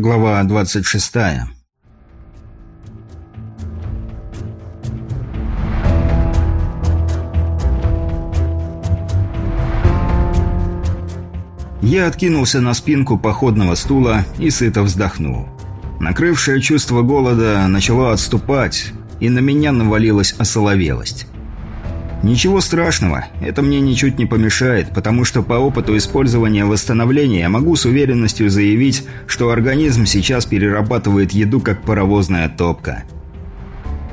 Глава 26. Я откинулся на спинку походного стула и сыто вздохнул. Накрывшее чувство голода начало отступать, и на меня навалилась осоловелость. Ничего страшного, это мне ничуть не помешает, потому что по опыту использования восстановления могу с уверенностью заявить, что организм сейчас перерабатывает еду как паровозная топка.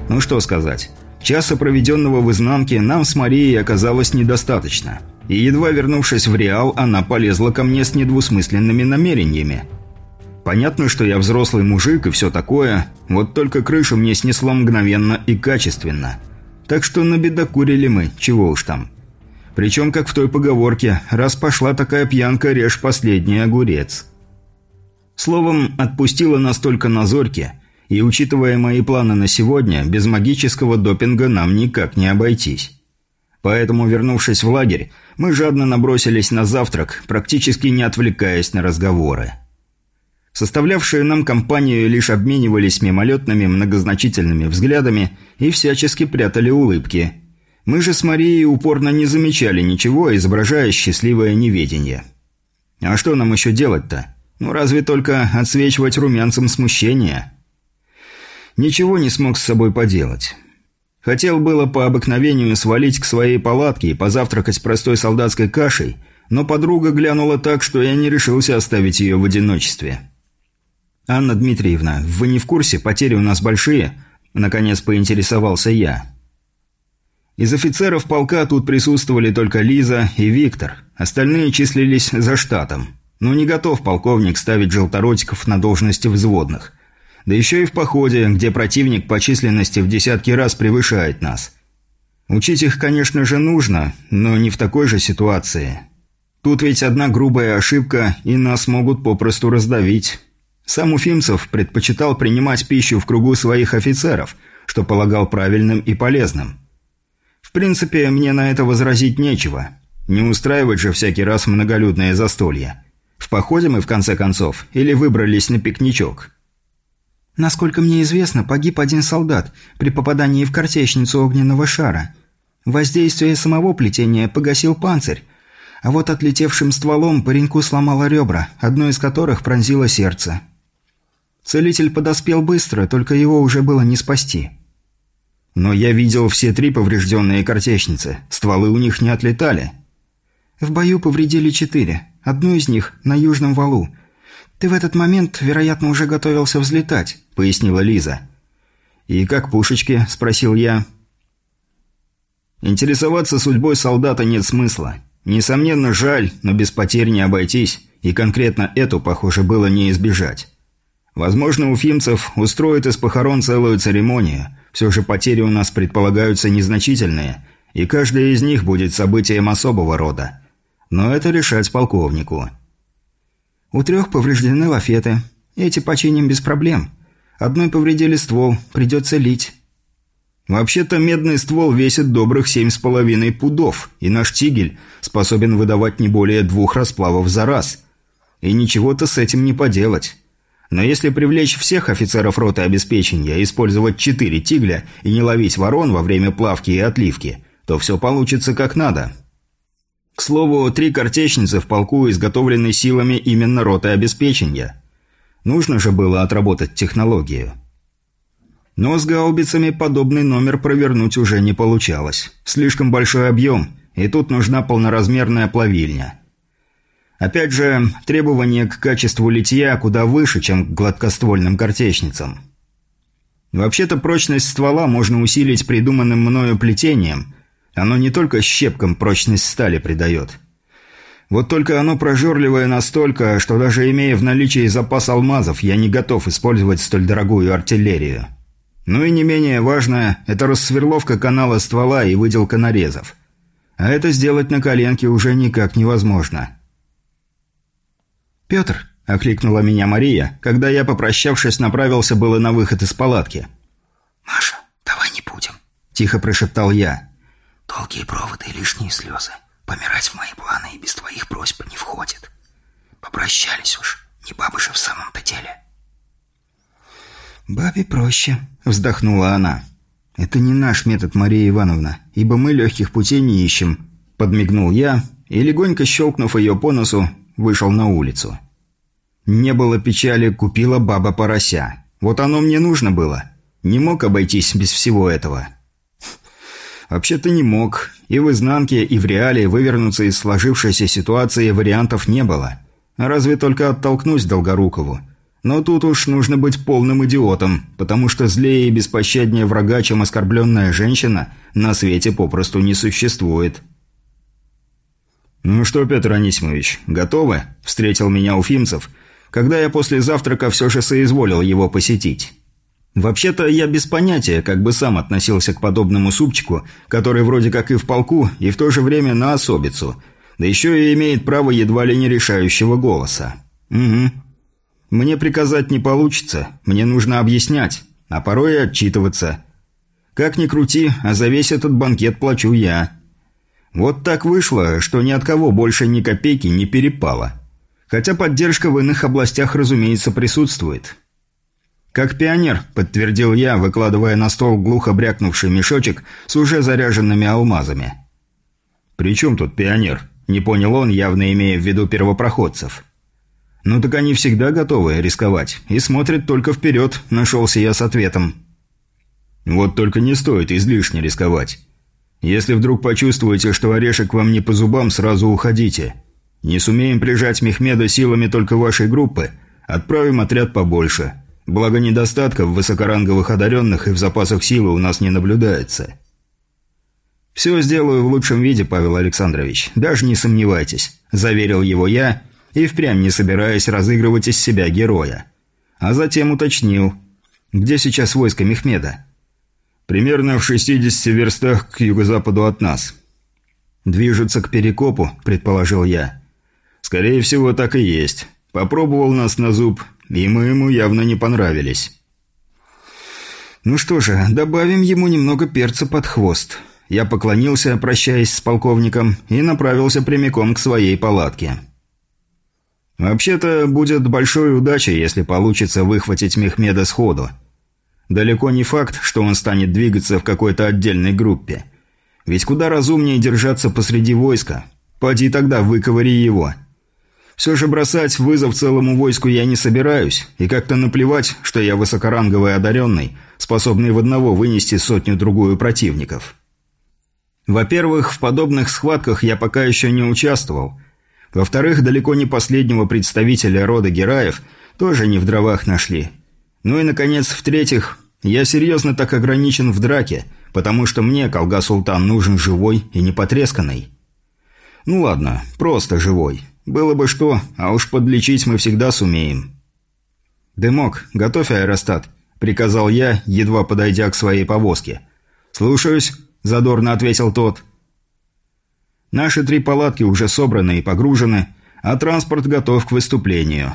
Ну что сказать, часа проведенного в изнанке нам с Марией оказалось недостаточно. И едва вернувшись в Реал, она полезла ко мне с недвусмысленными намерениями. Понятно, что я взрослый мужик и все такое, вот только крышу мне снесло мгновенно и качественно – так что набедокурили мы, чего уж там. Причем, как в той поговорке, раз пошла такая пьянка, режь последний огурец. Словом, отпустила настолько на зорьке, и, учитывая мои планы на сегодня, без магического допинга нам никак не обойтись. Поэтому, вернувшись в лагерь, мы жадно набросились на завтрак, практически не отвлекаясь на разговоры. Составлявшие нам компанию лишь обменивались мимолетными многозначительными взглядами и всячески прятали улыбки. Мы же с Марией упорно не замечали ничего, изображая счастливое неведение. А что нам еще делать-то? Ну разве только отсвечивать румянцем смущения? Ничего не смог с собой поделать. Хотел было по обыкновению свалить к своей палатке и позавтракать простой солдатской кашей, но подруга глянула так, что я не решился оставить ее в одиночестве. «Анна Дмитриевна, вы не в курсе, потери у нас большие?» Наконец поинтересовался я. Из офицеров полка тут присутствовали только Лиза и Виктор. Остальные числились за штатом. Но не готов полковник ставить желторотиков на должности взводных. Да еще и в походе, где противник по численности в десятки раз превышает нас. Учить их, конечно же, нужно, но не в такой же ситуации. Тут ведь одна грубая ошибка, и нас могут попросту раздавить. Сам Уфимцев предпочитал принимать пищу в кругу своих офицеров, что полагал правильным и полезным. В принципе, мне на это возразить нечего. Не устраивать же всякий раз многолюдное застолье. В походе мы, в конце концов, или выбрались на пикничок. Насколько мне известно, погиб один солдат при попадании в картечницу огненного шара. Воздействие самого плетения погасил панцирь, а вот отлетевшим стволом пареньку сломало ребра, одно из которых пронзило сердце. Целитель подоспел быстро, только его уже было не спасти. Но я видел все три поврежденные картечницы. Стволы у них не отлетали. В бою повредили четыре. Одну из них на южном валу. Ты в этот момент, вероятно, уже готовился взлетать, пояснила Лиза. И как пушечки, спросил я. Интересоваться судьбой солдата нет смысла. Несомненно, жаль, но без потерь не обойтись, и конкретно эту, похоже, было не избежать. Возможно, у фимцев устроят из похорон целую церемонию. Все же потери у нас предполагаются незначительные, и каждая из них будет событием особого рода. Но это решать полковнику. У трех повреждены лафеты. Эти починим без проблем. Одной повредили ствол, придется лить. Вообще-то медный ствол весит добрых семь с половиной пудов, и наш тигель способен выдавать не более двух расплавов за раз. И ничего-то с этим не поделать. Но если привлечь всех офицеров роты обеспечения, использовать четыре тигля и не ловить ворон во время плавки и отливки, то все получится как надо. К слову, три картечницы в полку изготовлены силами именно роты обеспечения. Нужно же было отработать технологию. Но с гаубицами подобный номер провернуть уже не получалось. Слишком большой объем, и тут нужна полноразмерная плавильня – Опять же, требования к качеству литья куда выше, чем к гладкоствольным картечницам. Вообще-то прочность ствола можно усилить придуманным мною плетением. Оно не только щепкам прочность стали придает. Вот только оно прожорливое настолько, что даже имея в наличии запас алмазов, я не готов использовать столь дорогую артиллерию. Ну и не менее важное – это рассверловка канала ствола и выделка нарезов. А это сделать на коленке уже никак невозможно. «Петр!» – окликнула меня Мария, когда я, попрощавшись, направился было на выход из палатки. «Маша, давай не будем», – тихо прошептал я. «Долгие проводы и лишние слезы. Помирать в мои планы и без твоих просьб не входит. Попрощались уж, не бабы же в самом-то деле». «Бабе проще», – вздохнула она. «Это не наш метод, Мария Ивановна, ибо мы легких путей не ищем», – подмигнул я и, легонько щелкнув ее по носу, вышел на улицу. Не было печали, купила баба порося. Вот оно мне нужно было. Не мог обойтись без всего этого. Вообще-то не мог. И в изнанке, и в реале вывернуться из сложившейся ситуации вариантов не было. Разве только оттолкнусь Долгорукову. Но тут уж нужно быть полным идиотом, потому что злее и беспощаднее врага, чем оскорбленная женщина, на свете попросту не существует. «Ну что, Петр Анисимович, готовы?» – встретил меня Уфимцев, когда я после завтрака все же соизволил его посетить. Вообще-то я без понятия, как бы сам относился к подобному супчику, который вроде как и в полку, и в то же время на особицу, да еще и имеет право едва ли не решающего голоса. Угу. Мне приказать не получится, мне нужно объяснять, а порой и отчитываться. Как ни крути, а за весь этот банкет плачу я. Вот так вышло, что ни от кого больше ни копейки не перепало. Хотя поддержка в иных областях, разумеется, присутствует. «Как пионер», – подтвердил я, выкладывая на стол глухо брякнувший мешочек с уже заряженными алмазами. «При чем тут пионер?» – не понял он, явно имея в виду первопроходцев. «Ну так они всегда готовы рисковать и смотрят только вперед», – нашелся я с ответом. «Вот только не стоит излишне рисковать. Если вдруг почувствуете, что орешек вам не по зубам, сразу уходите. Не сумеем прижать Мехмеда силами только вашей группы, отправим отряд побольше». Благо недостатков высокоранговых одаренных и в запасах силы у нас не наблюдается. «Все сделаю в лучшем виде, Павел Александрович, даже не сомневайтесь», – заверил его я и впрямь не собираясь разыгрывать из себя героя. А затем уточнил, где сейчас войско Мехмеда? «Примерно в 60 верстах к юго-западу от нас». «Движутся к Перекопу», – предположил я. «Скорее всего, так и есть. Попробовал нас на зуб, и мы ему явно не понравились. Ну что же, добавим ему немного перца под хвост. Я поклонился, прощаясь с полковником, и направился прямиком к своей палатке. Вообще-то, будет большой удачей, если получится выхватить Мехмеда сходу. Далеко не факт, что он станет двигаться в какой-то отдельной группе. Ведь куда разумнее держаться посреди войска. Поди тогда выковыри его. Все же бросать вызов целому войску я не собираюсь, и как-то наплевать, что я высокоранговый одаренный, способный в одного вынести сотню-другую противников. Во-первых, в подобных схватках я пока еще не участвовал. Во-вторых, далеко не последнего представителя рода Гераев тоже не в дровах нашли. Ну и, наконец, в-третьих, я серьезно так ограничен в драке, потому что мне, Колга-Султан, нужен живой и не потресканный. Ну ладно, просто живой. Было бы что, а уж подлечить мы всегда сумеем. «Дымок, готовь аэростат», – приказал я, едва подойдя к своей повозке. «Слушаюсь», – задорно ответил тот. Наши три палатки уже собраны и погружены, а транспорт готов к выступлению.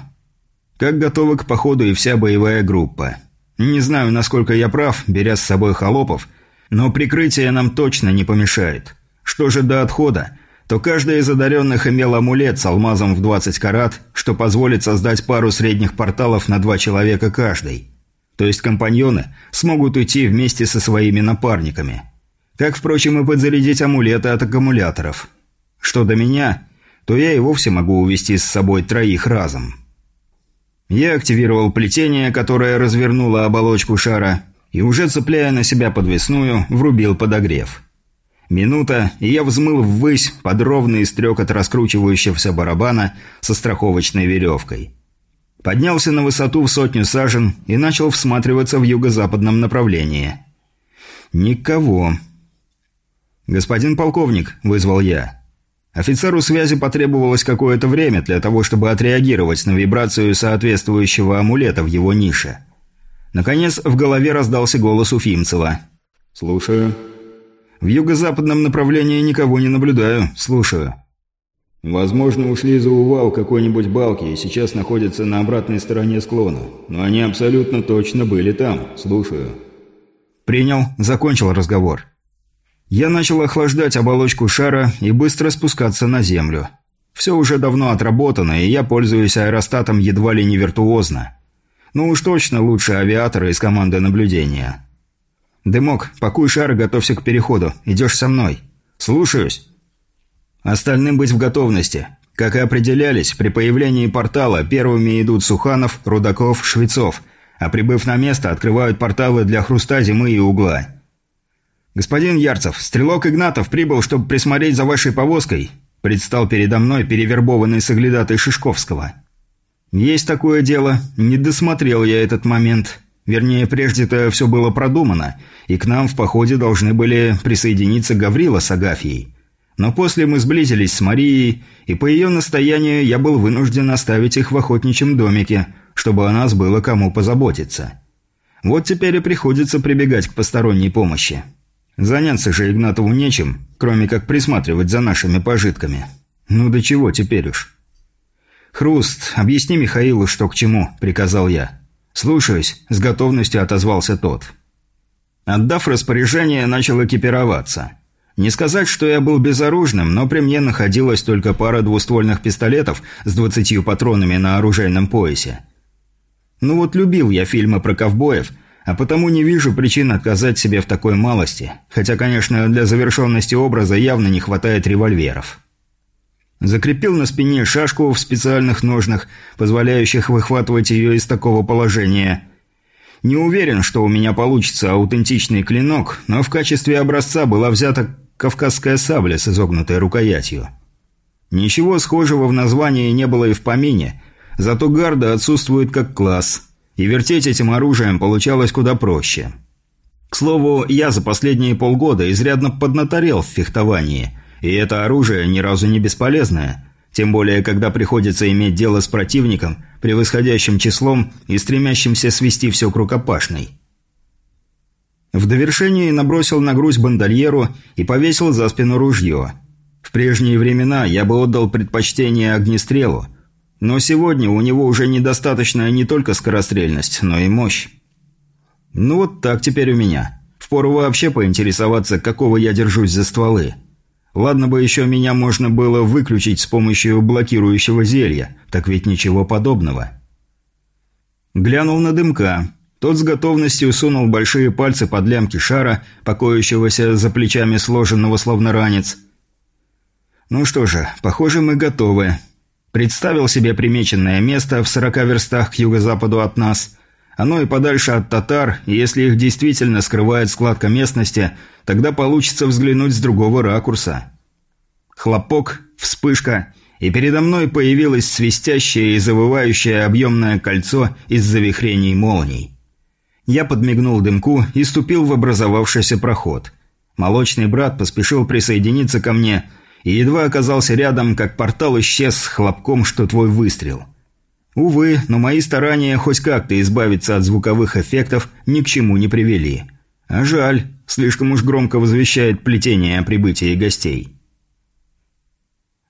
Как готова к походу и вся боевая группа. Не знаю, насколько я прав, беря с собой холопов, но прикрытие нам точно не помешает. Что же до отхода, то каждый из одаренных имел амулет с алмазом в 20 карат, что позволит создать пару средних порталов на два человека каждый. То есть компаньоны смогут уйти вместе со своими напарниками. Как, впрочем, и подзарядить амулеты от аккумуляторов. Что до меня, то я и вовсе могу увести с собой троих разом. Я активировал плетение, которое развернуло оболочку шара, и уже цепляя на себя подвесную, врубил подогрев. Минута, и я взмыл ввысь под ровный стрекот раскручивающегося барабана со страховочной веревкой. Поднялся на высоту в сотню сажен и начал всматриваться в юго-западном направлении. Никого. «Господин полковник», — вызвал я. Офицеру связи потребовалось какое-то время для того, чтобы отреагировать на вибрацию соответствующего амулета в его нише. Наконец, в голове раздался голос Уфимцева. «Слушаю». В юго-западном направлении никого не наблюдаю. Слушаю. Возможно, ушли за увал какой-нибудь балки и сейчас находятся на обратной стороне склона. Но они абсолютно точно были там. Слушаю. Принял. Закончил разговор. Я начал охлаждать оболочку шара и быстро спускаться на землю. Все уже давно отработано, и я пользуюсь аэростатом едва ли не виртуозно. Ну уж точно лучше авиатора из команды наблюдения. «Дымок, пакуй шар и готовься к переходу. Идешь со мной». «Слушаюсь». «Остальным быть в готовности. Как и определялись, при появлении портала первыми идут Суханов, Рудаков, Швецов, а прибыв на место, открывают порталы для Хруста, Зимы и Угла. «Господин Ярцев, стрелок Игнатов прибыл, чтобы присмотреть за вашей повозкой», предстал передо мной перевербованный соглядатой Шишковского. «Есть такое дело. Не досмотрел я этот момент. Вернее, прежде-то все было продумано, и к нам в походе должны были присоединиться Гаврила с Агафьей. Но после мы сблизились с Марией, и по ее настоянию я был вынужден оставить их в охотничьем домике, чтобы о нас было кому позаботиться. Вот теперь и приходится прибегать к посторонней помощи. Заняться же Игнатову нечем, кроме как присматривать за нашими пожитками. Ну до чего теперь уж. «Хруст, объясни Михаилу, что к чему», – приказал я. «Слушаюсь», – с готовностью отозвался тот. Отдав распоряжение, начал экипироваться – не сказать, что я был безоружным, но при мне находилась только пара двуствольных пистолетов с двадцатью патронами на оружейном поясе. Ну вот любил я фильмы про ковбоев, а потому не вижу причин отказать себе в такой малости, хотя, конечно, для завершенности образа явно не хватает револьверов. Закрепил на спине шашку в специальных ножнах, позволяющих выхватывать ее из такого положения. Не уверен, что у меня получится аутентичный клинок, но в качестве образца была взята кавказская сабля с изогнутой рукоятью. Ничего схожего в названии не было и в помине, зато гарда отсутствует как класс, и вертеть этим оружием получалось куда проще. К слову, я за последние полгода изрядно поднаторел в фехтовании, и это оружие ни разу не бесполезное, тем более, когда приходится иметь дело с противником, превосходящим числом и стремящимся свести все к рукопашной. В довершении набросил на грудь бандольеру и повесил за спину ружье. В прежние времена я бы отдал предпочтение огнестрелу, но сегодня у него уже недостаточная не только скорострельность, но и мощь. Ну вот так теперь у меня. Впору вообще поинтересоваться, какого я держусь за стволы. Ладно бы еще меня можно было выключить с помощью блокирующего зелья, так ведь ничего подобного. Глянул на дымка. Тот с готовностью сунул большие пальцы под лямки шара, покоящегося за плечами сложенного словно ранец. «Ну что же, похоже, мы готовы». Представил себе примеченное место в сорока верстах к юго-западу от нас. Оно и подальше от татар, и если их действительно скрывает складка местности, тогда получится взглянуть с другого ракурса. Хлопок, вспышка, и передо мной появилось свистящее и завывающее объемное кольцо из завихрений молний. Я подмигнул дымку и ступил в образовавшийся проход. Молочный брат поспешил присоединиться ко мне и едва оказался рядом, как портал исчез с хлопком, что твой выстрел. Увы, но мои старания хоть как-то избавиться от звуковых эффектов ни к чему не привели. А жаль, слишком уж громко возвещает плетение о прибытии гостей.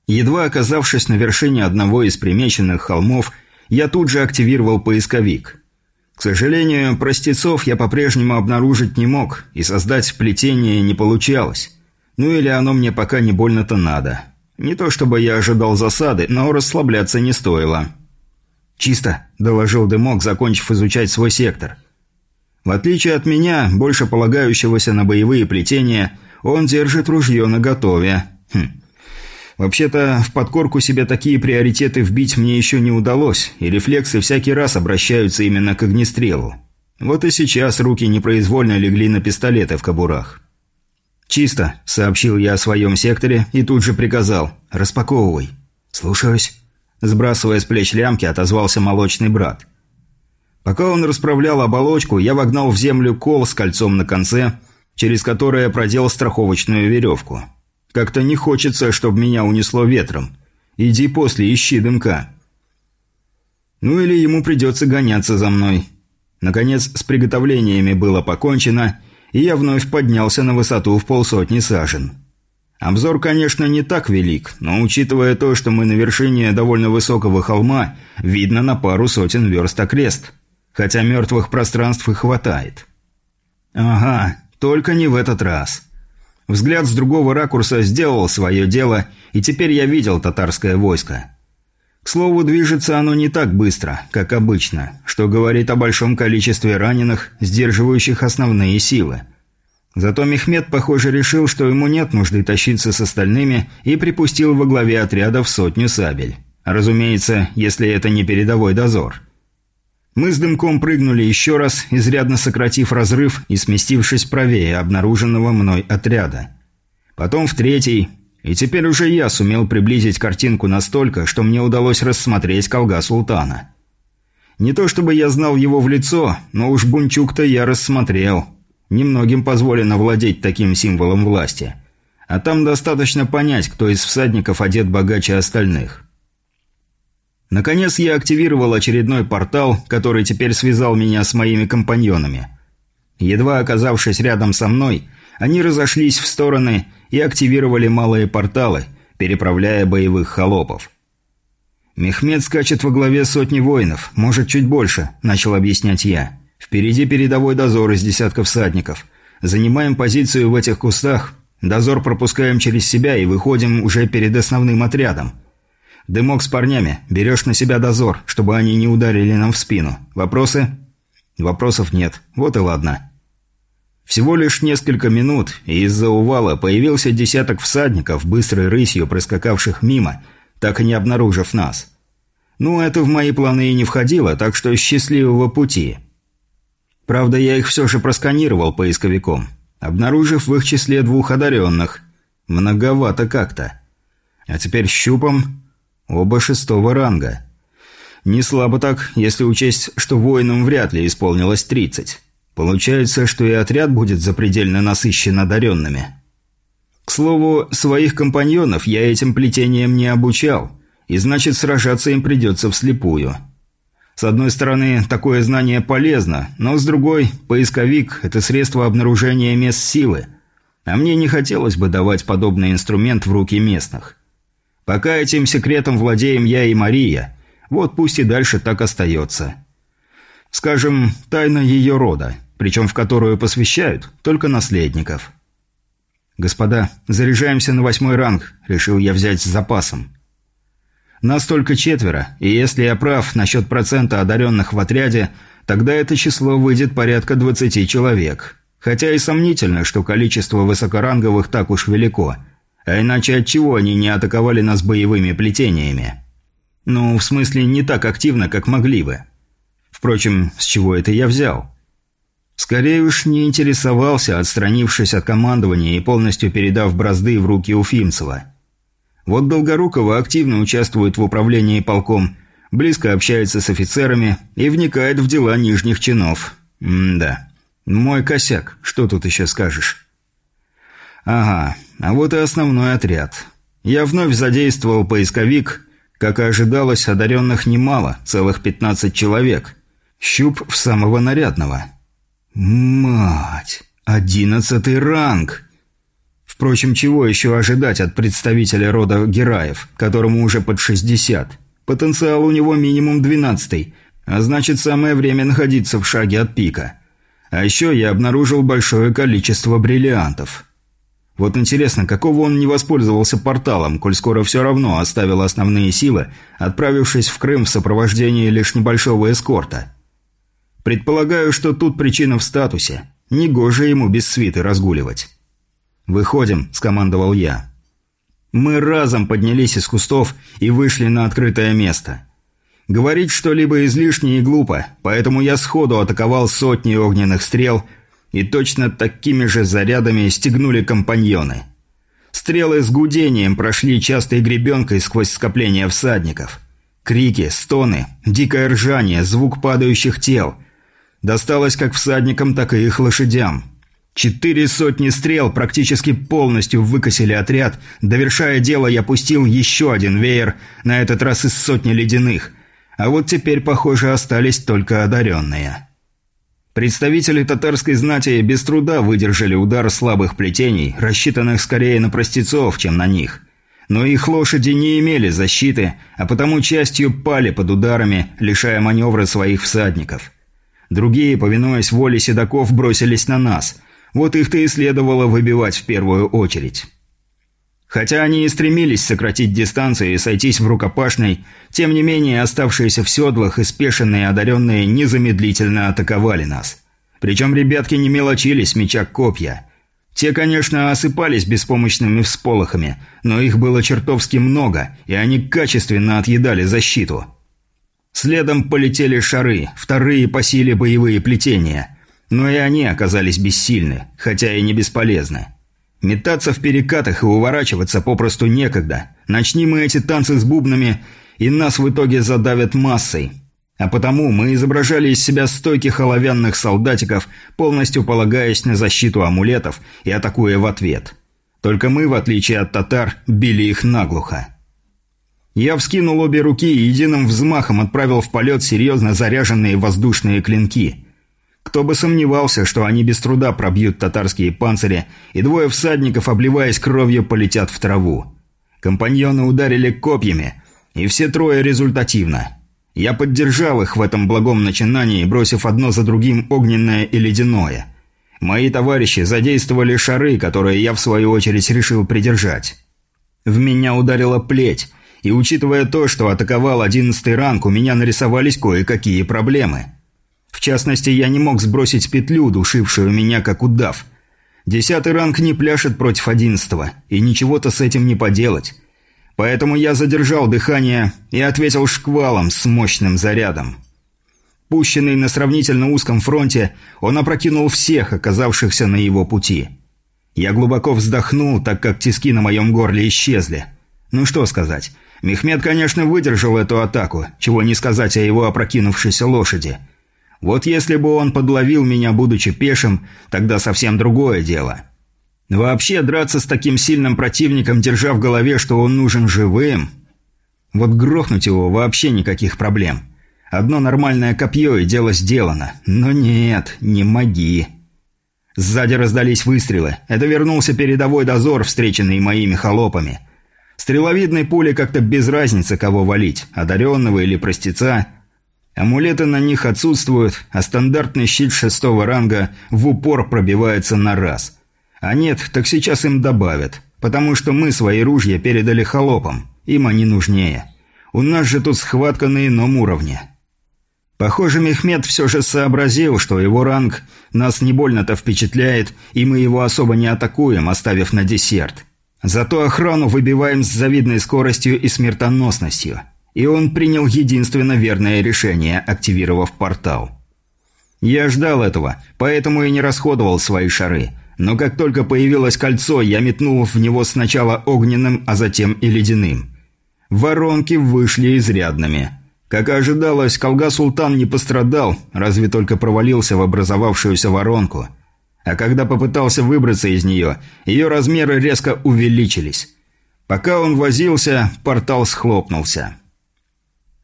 Едва оказавшись на вершине одного из примеченных холмов, я тут же активировал поисковик – к сожалению, простецов я по-прежнему обнаружить не мог, и создать плетение не получалось. Ну или оно мне пока не больно-то надо. Не то чтобы я ожидал засады, но расслабляться не стоило. «Чисто», – доложил Дымок, закончив изучать свой сектор. В отличие от меня, больше полагающегося на боевые плетения, он держит ружье наготове. Хм, Вообще-то, в подкорку себе такие приоритеты вбить мне еще не удалось, и рефлексы всякий раз обращаются именно к огнестрелу. Вот и сейчас руки непроизвольно легли на пистолеты в кобурах. «Чисто», — сообщил я о своем секторе и тут же приказал «распаковывай». «Слушаюсь». Сбрасывая с плеч лямки, отозвался молочный брат. Пока он расправлял оболочку, я вогнал в землю кол с кольцом на конце, через которое продел страховочную веревку. Как-то не хочется, чтобы меня унесло ветром. Иди после, ищи дымка. Ну или ему придется гоняться за мной. Наконец, с приготовлениями было покончено, и я вновь поднялся на высоту в полсотни сажен. Обзор, конечно, не так велик, но учитывая то, что мы на вершине довольно высокого холма, видно на пару сотен верст окрест. Хотя мертвых пространств и хватает. Ага, только не в этот раз. Взгляд с другого ракурса сделал свое дело, и теперь я видел татарское войско. К слову, движется оно не так быстро, как обычно, что говорит о большом количестве раненых, сдерживающих основные силы. Зато Мехмед, похоже, решил, что ему нет нужды тащиться с остальными и припустил во главе отряда в сотню сабель. Разумеется, если это не передовой дозор. Мы с дымком прыгнули еще раз, изрядно сократив разрыв и сместившись правее обнаруженного мной отряда. Потом в третий, и теперь уже я сумел приблизить картинку настолько, что мне удалось рассмотреть колга султана. Не то чтобы я знал его в лицо, но уж Бунчук-то я рассмотрел. Немногим позволено владеть таким символом власти. А там достаточно понять, кто из всадников одет богаче остальных. Наконец я активировал очередной портал, который теперь связал меня с моими компаньонами. Едва оказавшись рядом со мной, они разошлись в стороны и активировали малые порталы, переправляя боевых холопов. «Мехмед скачет во главе сотни воинов, может, чуть больше», – начал объяснять я. «Впереди передовой дозор из десятков всадников. Занимаем позицию в этих кустах, дозор пропускаем через себя и выходим уже перед основным отрядом. Дымок с парнями. Берешь на себя дозор, чтобы они не ударили нам в спину. Вопросы? Вопросов нет. Вот и ладно. Всего лишь несколько минут, и из-за увала появился десяток всадников, быстрой рысью проскакавших мимо, так и не обнаружив нас. Ну, это в мои планы и не входило, так что счастливого пути. Правда, я их все же просканировал поисковиком, обнаружив в их числе двух одаренных. Многовато как-то. А теперь щупом Оба шестого ранга. Не слабо так, если учесть, что воинам вряд ли исполнилось 30. Получается, что и отряд будет запредельно насыщен одаренными. К слову, своих компаньонов я этим плетением не обучал, и значит сражаться им придется вслепую. С одной стороны, такое знание полезно, но с другой, поисковик – это средство обнаружения мест силы, а мне не хотелось бы давать подобный инструмент в руки местных. Пока этим секретом владеем я и Мария, вот пусть и дальше так остается. Скажем, тайна ее рода, причем в которую посвящают только наследников. «Господа, заряжаемся на восьмой ранг», – решил я взять с запасом. Нас только четверо, и если я прав насчет процента одаренных в отряде, тогда это число выйдет порядка 20 человек. Хотя и сомнительно, что количество высокоранговых так уж велико – а иначе отчего они не атаковали нас боевыми плетениями? Ну, в смысле, не так активно, как могли бы. Впрочем, с чего это я взял? Скорее уж не интересовался, отстранившись от командования и полностью передав бразды в руки Уфимцева. Вот Долгорукова активно участвует в управлении полком, близко общается с офицерами и вникает в дела нижних чинов. М-да. Мой косяк, что тут еще скажешь? Ага, а вот и основной отряд. Я вновь задействовал поисковик. Как и ожидалось, одаренных немало, целых 15 человек. Щуп в самого нарядного. Мать! Одиннадцатый ранг! Впрочем, чего еще ожидать от представителя рода Гераев, которому уже под 60? Потенциал у него минимум 12 а значит, самое время находиться в шаге от пика. А еще я обнаружил большое количество бриллиантов. Вот интересно, какого он не воспользовался порталом, коль скоро все равно оставил основные силы, отправившись в Крым в сопровождении лишь небольшого эскорта. Предполагаю, что тут причина в статусе. Негоже ему без свиты разгуливать. «Выходим», – скомандовал я. Мы разом поднялись из кустов и вышли на открытое место. Говорить что-либо излишне и глупо, поэтому я сходу атаковал сотни огненных стрел – и точно такими же зарядами стегнули компаньоны. Стрелы с гудением прошли частой гребенкой сквозь скопление всадников. Крики, стоны, дикое ржание, звук падающих тел. Досталось как всадникам, так и их лошадям. Четыре сотни стрел практически полностью выкосили отряд. Довершая дело, я пустил еще один веер, на этот раз из сотни ледяных. А вот теперь, похоже, остались только одаренные. Представители татарской знати без труда выдержали удар слабых плетений, рассчитанных скорее на простецов, чем на них. Но их лошади не имели защиты, а потому частью пали под ударами, лишая маневра своих всадников. Другие, повинуясь воле седаков, бросились на нас. Вот их-то и следовало выбивать в первую очередь. Хотя они и стремились сократить дистанцию и сойтись в рукопашной, тем не менее оставшиеся в седлах и спешенные одаренные незамедлительно атаковали нас. Причем ребятки не мелочились меча копья. Те, конечно, осыпались беспомощными всполохами, но их было чертовски много, и они качественно отъедали защиту. Следом полетели шары, вторые по силе боевые плетения. Но и они оказались бессильны, хотя и не бесполезны. Метаться в перекатах и уворачиваться попросту некогда. Начни мы эти танцы с бубнами, и нас в итоге задавят массой. А потому мы изображали из себя стойких оловянных солдатиков, полностью полагаясь на защиту амулетов и атакуя в ответ. Только мы, в отличие от татар, били их наглухо. Я вскинул обе руки и единым взмахом отправил в полет серьезно заряженные воздушные клинки – кто бы сомневался, что они без труда пробьют татарские панцири, и двое всадников, обливаясь кровью, полетят в траву. Компаньоны ударили копьями, и все трое результативно. Я поддержал их в этом благом начинании, бросив одно за другим огненное и ледяное. Мои товарищи задействовали шары, которые я в свою очередь решил придержать. В меня ударила плеть, и учитывая то, что атаковал одиннадцатый ранг, у меня нарисовались кое-какие проблемы – в частности, я не мог сбросить петлю, душившую меня как удав. Десятый ранг не пляшет против одиннадцатого, и ничего-то с этим не поделать. Поэтому я задержал дыхание и ответил шквалом с мощным зарядом. Пущенный на сравнительно узком фронте, он опрокинул всех, оказавшихся на его пути. Я глубоко вздохнул, так как тиски на моем горле исчезли. Ну что сказать, Мехмед, конечно, выдержал эту атаку, чего не сказать о его опрокинувшейся лошади – вот если бы он подловил меня, будучи пешим, тогда совсем другое дело. Вообще, драться с таким сильным противником, держа в голове, что он нужен живым... Вот грохнуть его вообще никаких проблем. Одно нормальное копье и дело сделано. Но нет, не моги. Сзади раздались выстрелы. Это вернулся передовой дозор, встреченный моими холопами. Стреловидной пули как-то без разницы, кого валить, одаренного или простеца – Амулеты на них отсутствуют, а стандартный щит шестого ранга в упор пробивается на раз. А нет, так сейчас им добавят, потому что мы свои ружья передали холопам, им они нужнее. У нас же тут схватка на ином уровне. Похоже, Мехмед все же сообразил, что его ранг нас не больно-то впечатляет, и мы его особо не атакуем, оставив на десерт. Зато охрану выбиваем с завидной скоростью и смертоносностью. И он принял единственно верное решение, активировав портал. Я ждал этого, поэтому и не расходовал свои шары. Но как только появилось кольцо, я метнул в него сначала огненным, а затем и ледяным. Воронки вышли изрядными. Как и ожидалось, Колга Султан не пострадал, разве только провалился в образовавшуюся воронку. А когда попытался выбраться из нее, ее размеры резко увеличились. Пока он возился, портал схлопнулся.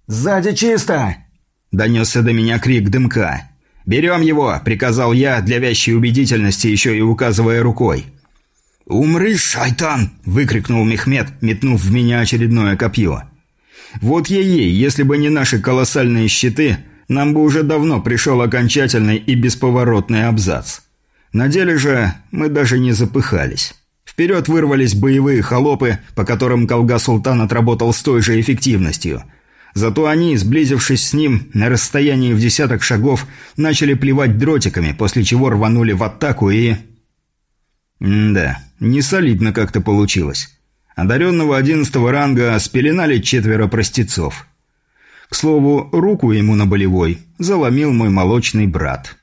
«Сзади чисто!» – донесся до меня крик дымка. «Берем его!» – приказал я для вящей убедительности, еще и указывая рукой. «Умри, шайтан!» – выкрикнул Мехмед, метнув в меня очередное копье. «Вот ей-ей, если бы не наши колоссальные щиты, нам бы уже давно пришел окончательный и бесповоротный абзац. На деле же мы даже не запыхались». Вперед вырвались боевые холопы, по которым Колга Султан отработал с той же эффективностью – Зато они, сблизившись с ним на расстоянии в десяток шагов, начали плевать дротиками, после чего рванули в атаку и... Да, не солидно как-то получилось. Одаренного одиннадцатого ранга спеленали четверо простецов. К слову, руку ему на болевой заломил мой молочный брат.